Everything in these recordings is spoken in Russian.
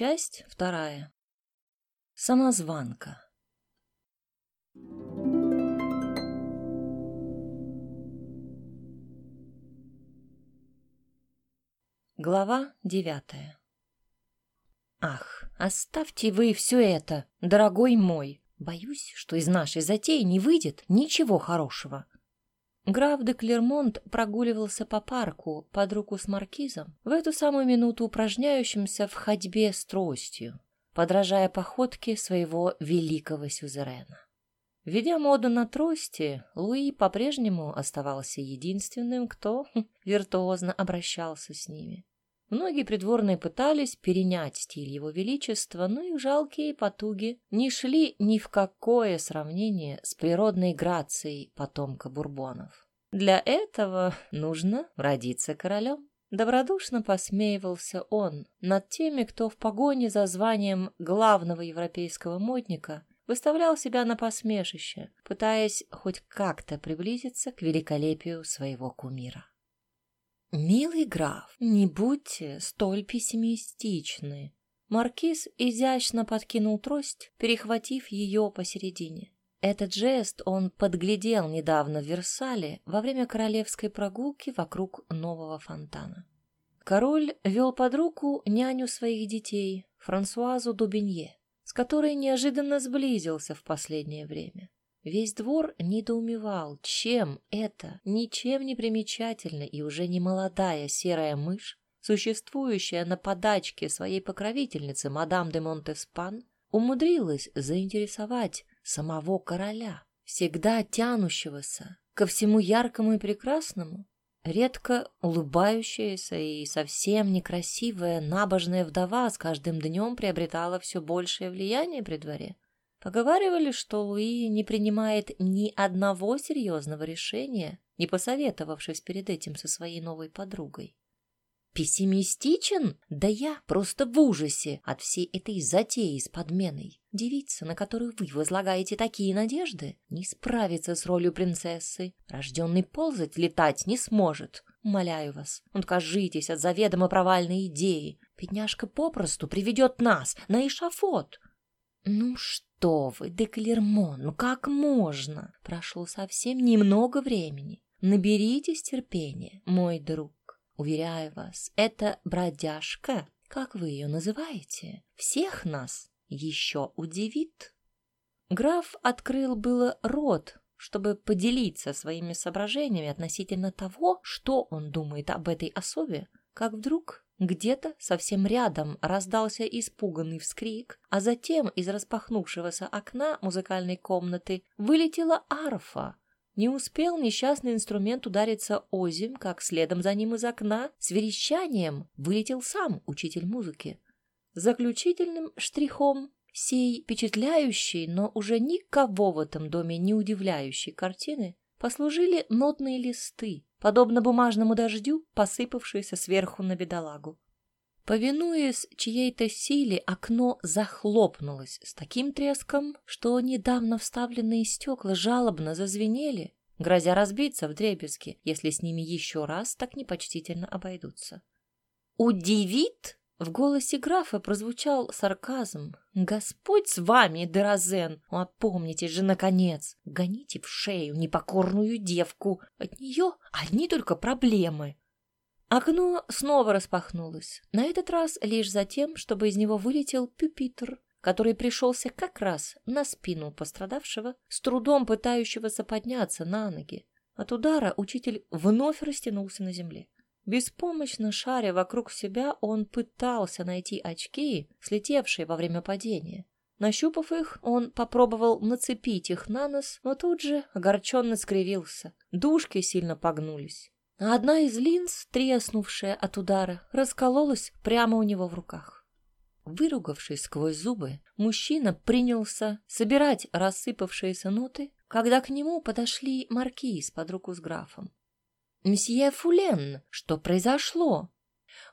Часть вторая. Самозванка. Глава девятая. Ах, оставьте вы все это, дорогой мой. Боюсь, что из нашей затеи не выйдет ничего хорошего. Граф де Клермонт прогуливался по парку под руку с маркизом, в эту самую минуту упражняющимся в ходьбе с тростью, подражая походке своего великого сюзерена. Ведя моду на трости, Луи по-прежнему оставался единственным, кто хм, виртуозно обращался с ними. Многие придворные пытались перенять стиль его величества, но их жалкие потуги не шли ни в какое сравнение с природной грацией потомка бурбонов. Для этого нужно родиться королем. Добродушно посмеивался он над теми, кто в погоне за званием главного европейского модника выставлял себя на посмешище, пытаясь хоть как-то приблизиться к великолепию своего кумира. «Милый граф, не будьте столь пессимистичны». Маркиз изящно подкинул трость, перехватив ее посередине. Этот жест он подглядел недавно в Версале во время королевской прогулки вокруг нового фонтана. Король вел под руку няню своих детей, Франсуазу Дубинье, с которой неожиданно сблизился в последнее время. Весь двор недоумевал, чем это ничем не примечательная и уже не молодая серая мышь, существующая на подачке своей покровительницы мадам де Монтеспан, умудрилась заинтересовать самого короля, всегда тянущегося ко всему яркому и прекрасному, редко улыбающаяся и совсем некрасивая набожная вдова с каждым днем приобретала все большее влияние при дворе. Поговаривали, что Луи не принимает ни одного серьезного решения, не посоветовавшись перед этим со своей новой подругой. Пессимистичен? Да я просто в ужасе от всей этой затеи с подменой. Девица, на которую вы возлагаете такие надежды, не справится с ролью принцессы. Рожденный ползать, летать не сможет. Умоляю вас, откажитесь от заведомо провальной идеи. Бедняжка попросту приведет нас на эшафот. Ну что вы, Деклермон, ну как можно? Прошло совсем немного времени. Наберитесь терпения, мой друг. Уверяю вас, эта бродяжка, как вы ее называете, всех нас еще удивит. Граф открыл было рот, чтобы поделиться своими соображениями относительно того, что он думает об этой особе, как вдруг где-то совсем рядом раздался испуганный вскрик, а затем из распахнувшегося окна музыкальной комнаты вылетела арфа. Не успел несчастный инструмент удариться озим, как следом за ним из окна с верещанием вылетел сам учитель музыки. Заключительным штрихом сей впечатляющей, но уже никого в этом доме не удивляющей картины послужили нотные листы, подобно бумажному дождю, посыпавшиеся сверху на бедолагу. Повинуясь чьей-то силе, окно захлопнулось с таким треском, что недавно вставленные стекла жалобно зазвенели, грозя разбиться в дребезги, если с ними еще раз так непочтительно обойдутся. «Удивит?» В голосе графа прозвучал сарказм. «Господь с вами, Деразен! Опомнитесь же, наконец! Гоните в шею непокорную девку! От нее одни только проблемы!» Окно снова распахнулось, на этот раз лишь за тем, чтобы из него вылетел пюпитр, который пришелся как раз на спину пострадавшего, с трудом пытающегося подняться на ноги. От удара учитель вновь растянулся на земле. Беспомощно шаря вокруг себя, он пытался найти очки, слетевшие во время падения. Нащупав их, он попробовал нацепить их на нос, но тут же огорченно скривился. Дужки сильно погнулись. Одна из линз, треснувшая от удара, раскололась прямо у него в руках. Выругавшись сквозь зубы, мужчина принялся собирать рассыпавшиеся ноты, когда к нему подошли маркиз под руку с графом. «Мсье Фулен, что произошло?»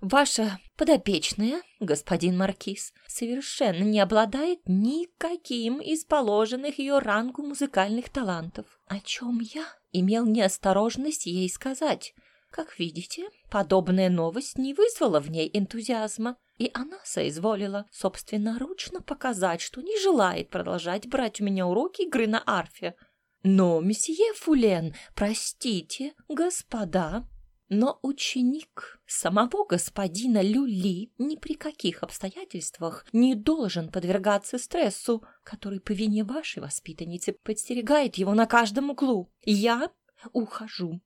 «Ваша подопечная, господин Маркиз, совершенно не обладает никаким из положенных ее рангу музыкальных талантов, о чем я имел неосторожность ей сказать. Как видите, подобная новость не вызвала в ней энтузиазма. и она соизволила собственноручно показать, что не желает продолжать брать у меня уроки игры на арфе. Но, месье Фулен, простите, господа, но ученик самого господина Люли ни при каких обстоятельствах не должен подвергаться стрессу, который по вине вашей воспитанницы подстерегает его на каждом углу. Я ухожу.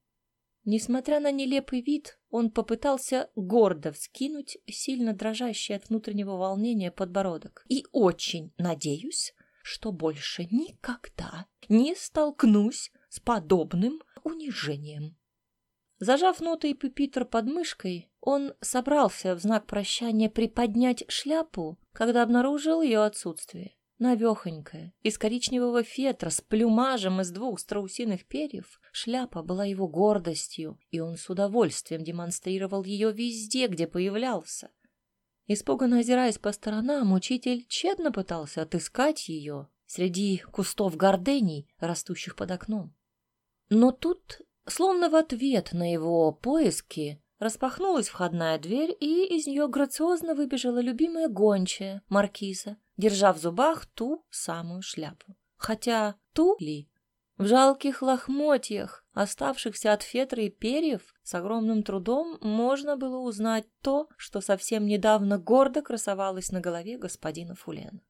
Несмотря на нелепый вид, он попытался гордо вскинуть сильно дрожащий от внутреннего волнения подбородок. И очень надеюсь, что больше никогда не столкнусь с подобным унижением. Зажав ноты и пюпитр под мышкой, он собрался в знак прощания приподнять шляпу, когда обнаружил ее отсутствие. Навехонькая, из коричневого фетра с плюмажем из двух страусиных перьев, шляпа была его гордостью, и он с удовольствием демонстрировал ее везде, где появлялся. Испуганно озираясь по сторонам, учитель тщетно пытался отыскать ее среди кустов гордений, растущих под окном. Но тут Словно в ответ на его поиски распахнулась входная дверь, и из нее грациозно выбежала любимая гончая, маркиза, держа в зубах ту самую шляпу. Хотя ту ли? В жалких лохмотьях, оставшихся от фетры и перьев, с огромным трудом можно было узнать то, что совсем недавно гордо красовалось на голове господина Фулена.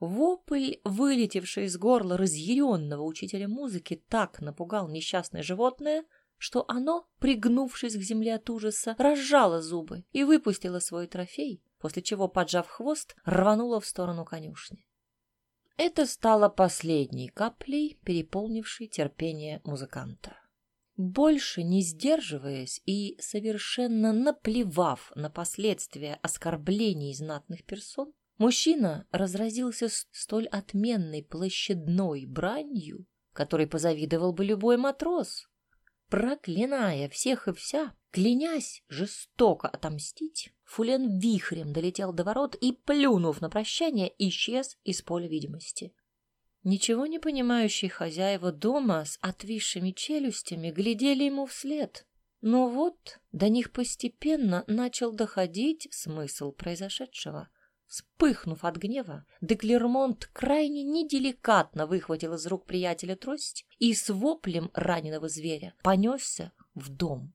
Вопль, вылетевший из горла разъяренного учителя музыки, так напугал несчастное животное, что оно, пригнувшись к земле от ужаса, разжало зубы и выпустило свой трофей, после чего, поджав хвост, рвануло в сторону конюшни. Это стало последней каплей, переполнившей терпение музыканта. Больше не сдерживаясь и совершенно наплевав на последствия оскорблений знатных персон, Мужчина разразился столь отменной площадной бранью, которой позавидовал бы любой матрос. Проклиная всех и вся, клянясь жестоко отомстить, Фулен вихрем долетел до ворот и, плюнув на прощание, исчез из поля видимости. Ничего не понимающие хозяева дома с отвисшими челюстями глядели ему вслед. Но вот до них постепенно начал доходить смысл произошедшего. Вспыхнув от гнева, Деклермонт крайне неделикатно выхватил из рук приятеля трость и с воплем раненого зверя понесся в дом.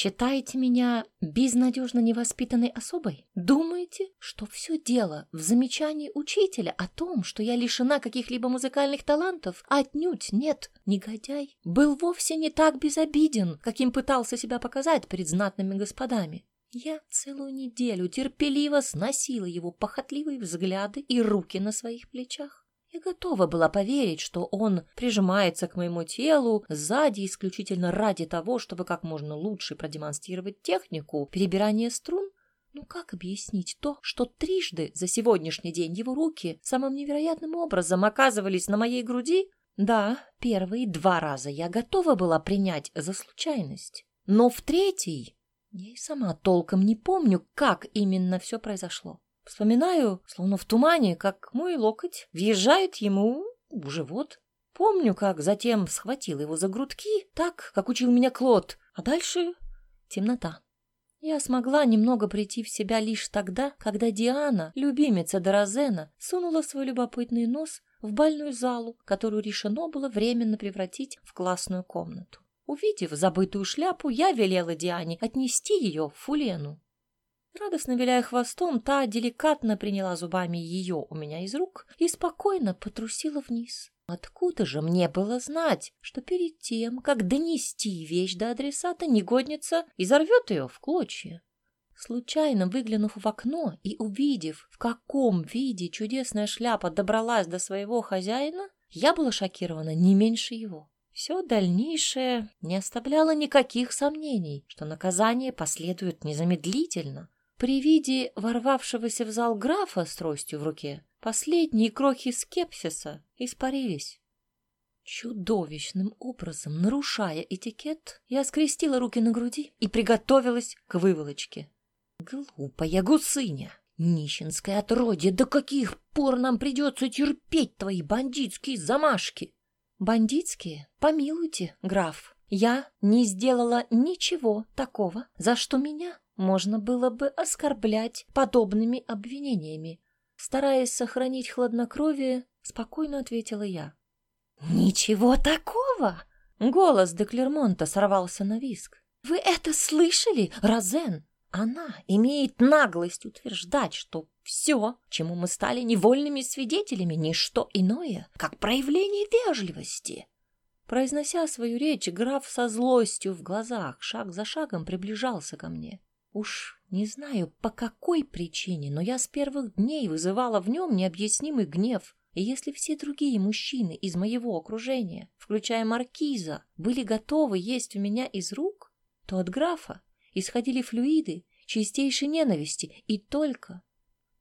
Считаете меня безнадежно невоспитанной особой? Думаете, что все дело в замечании учителя о том, что я лишена каких-либо музыкальных талантов? Отнюдь нет. Негодяй был вовсе не так безобиден, каким пытался себя показать перед знатными господами. Я целую неделю терпеливо сносила его похотливые взгляды и руки на своих плечах. Я готова была поверить, что он прижимается к моему телу сзади исключительно ради того, чтобы как можно лучше продемонстрировать технику перебирания струн. Ну как объяснить то, что трижды за сегодняшний день его руки самым невероятным образом оказывались на моей груди? Да, первые два раза я готова была принять за случайность. Но в третий я и сама толком не помню, как именно все произошло. Вспоминаю, словно в тумане, как мой локоть въезжает ему в живот. Помню, как затем схватил его за грудки, так, как учил меня Клод, а дальше темнота. Я смогла немного прийти в себя лишь тогда, когда Диана, любимица Дорозена, сунула свой любопытный нос в бальную залу, которую решено было временно превратить в классную комнату. Увидев забытую шляпу, я велела Диане отнести ее в Фулену. Радостно виляя хвостом, та деликатно приняла зубами ее у меня из рук и спокойно потрусила вниз. Откуда же мне было знать, что перед тем, как донести вещь до адресата, негодница изорвет ее в клочья? Случайно выглянув в окно и увидев, в каком виде чудесная шляпа добралась до своего хозяина, я была шокирована не меньше его. Все дальнейшее не оставляло никаких сомнений, что наказание последует незамедлительно. При виде ворвавшегося в зал графа с тростью в руке последние крохи скепсиса испарились. Чудовищным образом, нарушая этикет, я скрестила руки на груди и приготовилась к выволочке. Глупая гусыня! Нищенское отродье, до каких пор нам придется терпеть твои бандитские замашки? Бандитские? Помилуйте, граф. Я не сделала ничего такого, за что меня можно было бы оскорблять подобными обвинениями. Стараясь сохранить хладнокровие, спокойно ответила я. «Ничего такого!» Голос де Клермонта сорвался на виск. «Вы это слышали, Розен? Она имеет наглость утверждать, что все, чему мы стали невольными свидетелями, не что иное, как проявление вежливости. Произнося свою речь, граф со злостью в глазах шаг за шагом приближался ко мне. Уж не знаю, по какой причине, но я с первых дней вызывала в нем необъяснимый гнев. И если все другие мужчины из моего окружения, включая маркиза, были готовы есть у меня из рук, то от графа исходили флюиды чистейшей ненависти, и только.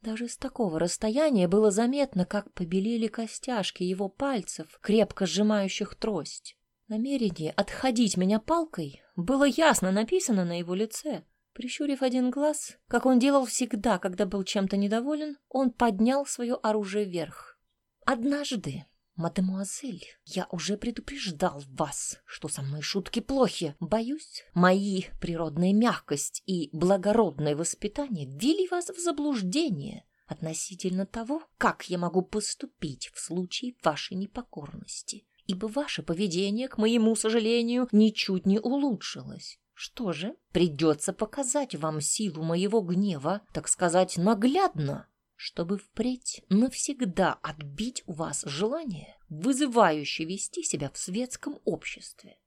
Даже с такого расстояния было заметно, как побелели костяшки его пальцев, крепко сжимающих трость. Намерение отходить меня палкой было ясно написано на его лице. Прищурив один глаз, как он делал всегда, когда был чем-то недоволен, он поднял свое оружие вверх. «Однажды «Мадемуазель, я уже предупреждал вас, что со мной шутки плохи. Боюсь, мои природная мягкость и благородное воспитание ввели вас в заблуждение относительно того, как я могу поступить в случае вашей непокорности, ибо ваше поведение, к моему сожалению, ничуть не улучшилось. Что же, придется показать вам силу моего гнева, так сказать, наглядно, чтобы впредь навсегда отбить у вас желание, вызывающее вести себя в светском обществе.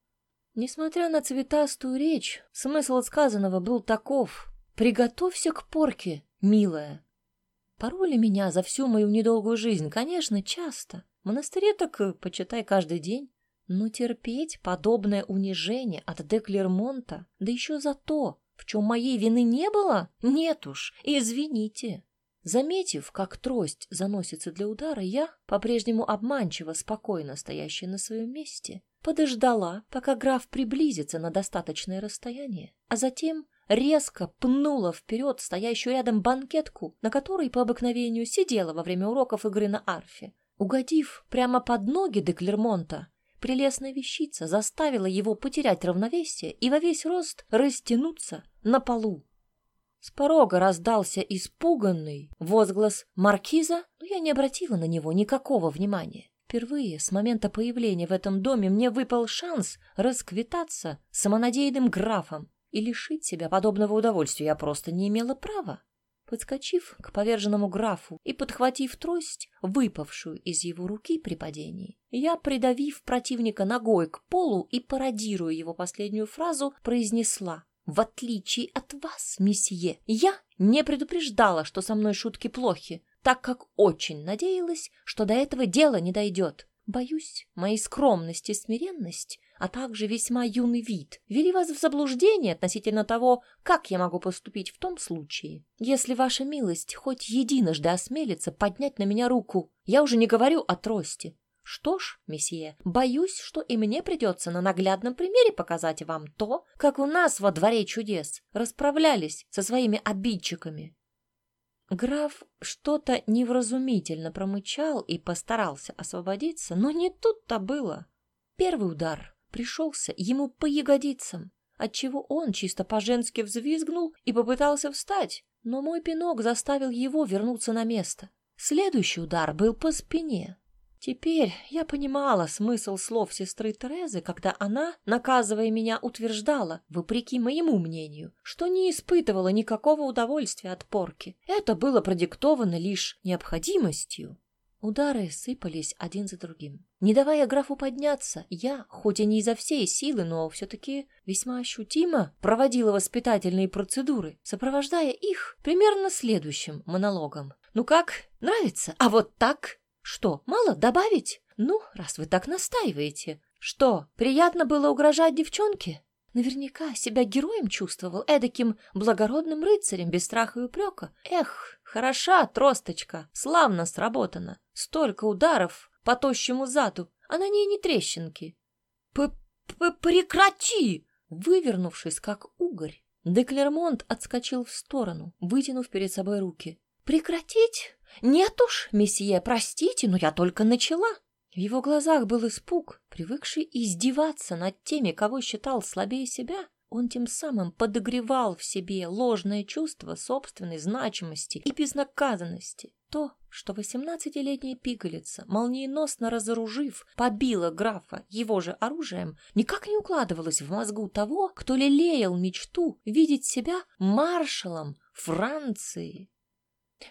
Несмотря на цветастую речь, смысл сказанного был таков «Приготовься к порке, милая». Пороли меня за всю мою недолгую жизнь, конечно, часто. В монастыре так, почитай, каждый день. Но терпеть подобное унижение от Деклермонта, да еще за то, в чем моей вины не было, нет уж, извините. Заметив, как трость заносится для удара, я, по-прежнему обманчиво спокойно стоящая на своем месте, подождала, пока граф приблизится на достаточное расстояние, а затем резко пнула вперед стоящую рядом банкетку, на которой по обыкновению сидела во время уроков игры на арфе. Угодив прямо под ноги де Клермонта, прелестная вещица заставила его потерять равновесие и во весь рост растянуться на полу. С порога раздался испуганный возглас маркиза, но я не обратила на него никакого внимания. Впервые с момента появления в этом доме мне выпал шанс расквитаться с самонадеянным графом, и лишить себя подобного удовольствия я просто не имела права. Подскочив к поверженному графу и подхватив трость, выпавшую из его руки при падении, я, придавив противника ногой к полу и пародируя его последнюю фразу, произнесла в отличие от вас, месье, я не предупреждала, что со мной шутки плохи, так как очень надеялась, что до этого дела не дойдет. Боюсь, мои скромность и смиренность, а также весьма юный вид, вели вас в заблуждение относительно того, как я могу поступить в том случае, если ваша милость хоть единожды осмелится поднять на меня руку. Я уже не говорю о трости, что ж, месье, боюсь, что и мне придется на наглядном примере показать вам то, как у нас во дворе чудес расправлялись со своими обидчиками. Граф что-то невразумительно промычал и постарался освободиться, но не тут-то было. Первый удар пришелся ему по ягодицам, отчего он чисто по-женски взвизгнул и попытался встать, но мой пинок заставил его вернуться на место. Следующий удар был по спине, Теперь я понимала смысл слов сестры Терезы, когда она, наказывая меня, утверждала, вопреки моему мнению, что не испытывала никакого удовольствия от порки. Это было продиктовано лишь необходимостью. Удары сыпались один за другим. Не давая графу подняться, я, хоть и не изо всей силы, но все-таки весьма ощутимо проводила воспитательные процедуры, сопровождая их примерно следующим монологом. «Ну как, нравится? А вот так?» Что, мало добавить? Ну, раз вы так настаиваете. Что, приятно было угрожать девчонке? Наверняка себя героем чувствовал, эдаким благородным рыцарем без страха и упрека. Эх, хороша тросточка, славно сработана. Столько ударов по тощему заду, а на ней не трещинки. П -п Прекрати! Вывернувшись, как угорь, Деклермонт отскочил в сторону, вытянув перед собой руки. Прекратить? Нет уж, месье, простите, но я только начала. В его глазах был испуг, привыкший издеваться над теми, кого считал слабее себя. Он тем самым подогревал в себе ложное чувство собственной значимости и безнаказанности. То, что восемнадцатилетняя пигалица, молниеносно разоружив, побила графа его же оружием, никак не укладывалось в мозгу того, кто лелеял мечту видеть себя маршалом Франции.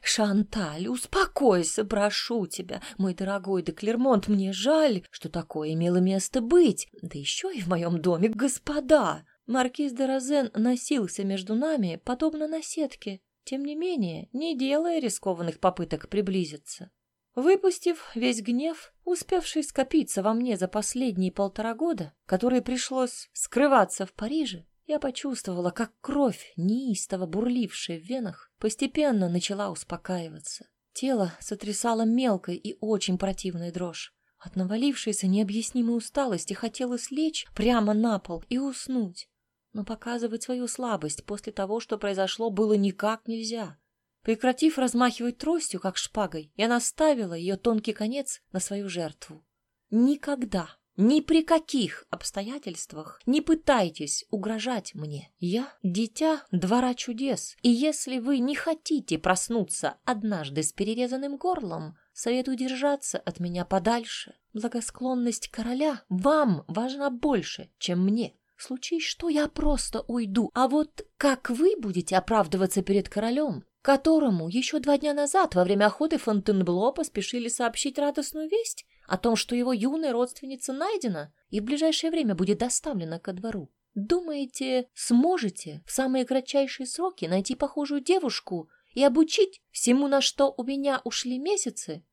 «Шанталь, успокойся, прошу тебя, мой дорогой де Клермонт, мне жаль, что такое имело место быть, да еще и в моем доме, господа!» Маркиз де Розен носился между нами, подобно наседке, тем не менее, не делая рискованных попыток приблизиться. Выпустив весь гнев, успевший скопиться во мне за последние полтора года, которые пришлось скрываться в Париже, я почувствовала, как кровь, неистово бурлившая в венах, постепенно начала успокаиваться. Тело сотрясало мелкой и очень противной дрожь. От навалившейся необъяснимой усталости хотелось лечь прямо на пол и уснуть. Но показывать свою слабость после того, что произошло, было никак нельзя. Прекратив размахивать тростью, как шпагой, я наставила ее тонкий конец на свою жертву. Никогда ни при каких обстоятельствах не пытайтесь угрожать мне. Я дитя двора чудес, и если вы не хотите проснуться однажды с перерезанным горлом, советую держаться от меня подальше. Благосклонность короля вам важна больше, чем мне. Случись что, я просто уйду. А вот как вы будете оправдываться перед королем, которому еще два дня назад во время охоты Фонтенбло поспешили сообщить радостную весть, о том, что его юная родственница найдена и в ближайшее время будет доставлена ко двору. Думаете, сможете в самые кратчайшие сроки найти похожую девушку и обучить всему, на что у меня ушли месяцы?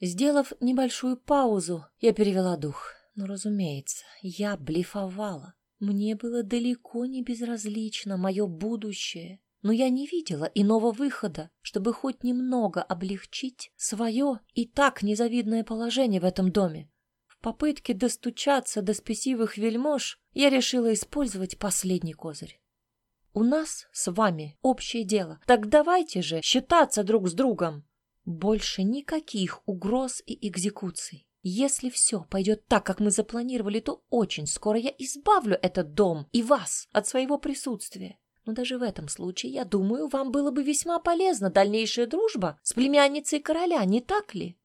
Сделав небольшую паузу, я перевела дух. Но, разумеется, я блефовала. Мне было далеко не безразлично мое будущее но я не видела иного выхода, чтобы хоть немного облегчить свое и так незавидное положение в этом доме. В попытке достучаться до спесивых вельмож я решила использовать последний козырь. У нас с вами общее дело, так давайте же считаться друг с другом. Больше никаких угроз и экзекуций. Если все пойдет так, как мы запланировали, то очень скоро я избавлю этот дом и вас от своего присутствия. Но даже в этом случае, я думаю, вам было бы весьма полезна дальнейшая дружба с племянницей короля, не так ли?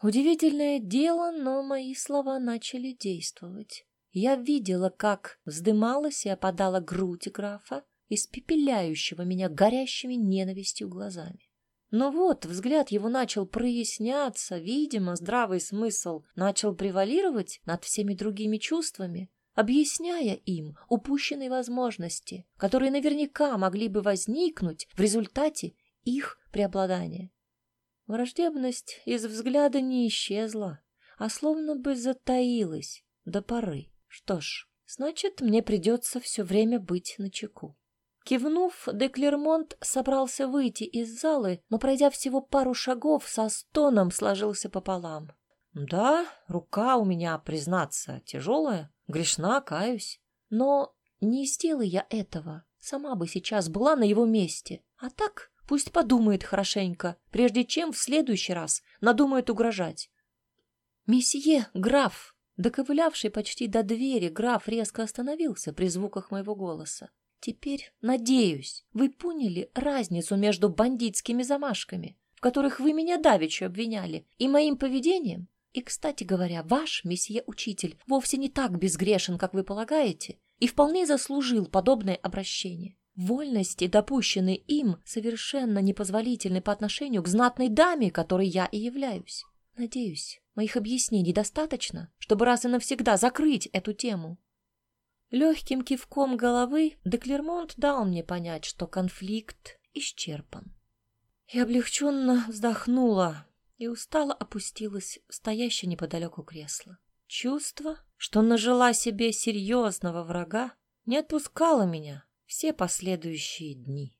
Удивительное дело, но мои слова начали действовать. Я видела, как вздымалась и опадала грудь графа, испепеляющего меня горящими ненавистью глазами. Но вот взгляд его начал проясняться, видимо, здравый смысл начал превалировать над всеми другими чувствами, объясняя им упущенные возможности, которые наверняка могли бы возникнуть в результате их преобладания. Враждебность из взгляда не исчезла, а словно бы затаилась до поры. Что ж, значит, мне придется все время быть начеку. Кивнув, Деклермонт собрался выйти из залы, но, пройдя всего пару шагов, со стоном сложился пополам. Да, рука у меня, признаться, тяжелая, Грешна, каюсь. Но не сделай я этого, сама бы сейчас была на его месте. А так пусть подумает хорошенько, прежде чем в следующий раз надумает угрожать. «Месье, граф!» Доковылявший почти до двери, граф резко остановился при звуках моего голоса. «Теперь, надеюсь, вы поняли разницу между бандитскими замашками, в которых вы меня давеча обвиняли, и моим поведением?» И, кстати говоря, ваш месье-учитель вовсе не так безгрешен, как вы полагаете, и вполне заслужил подобное обращение. Вольности, допущенные им, совершенно непозволительны по отношению к знатной даме, которой я и являюсь. Надеюсь, моих объяснений достаточно, чтобы раз и навсегда закрыть эту тему. Легким кивком головы Деклермонт дал мне понять, что конфликт исчерпан. Я облегченно вздохнула, и устало опустилась в стоящее неподалеку кресло. Чувство, что нажила себе серьезного врага, не отпускало меня все последующие дни.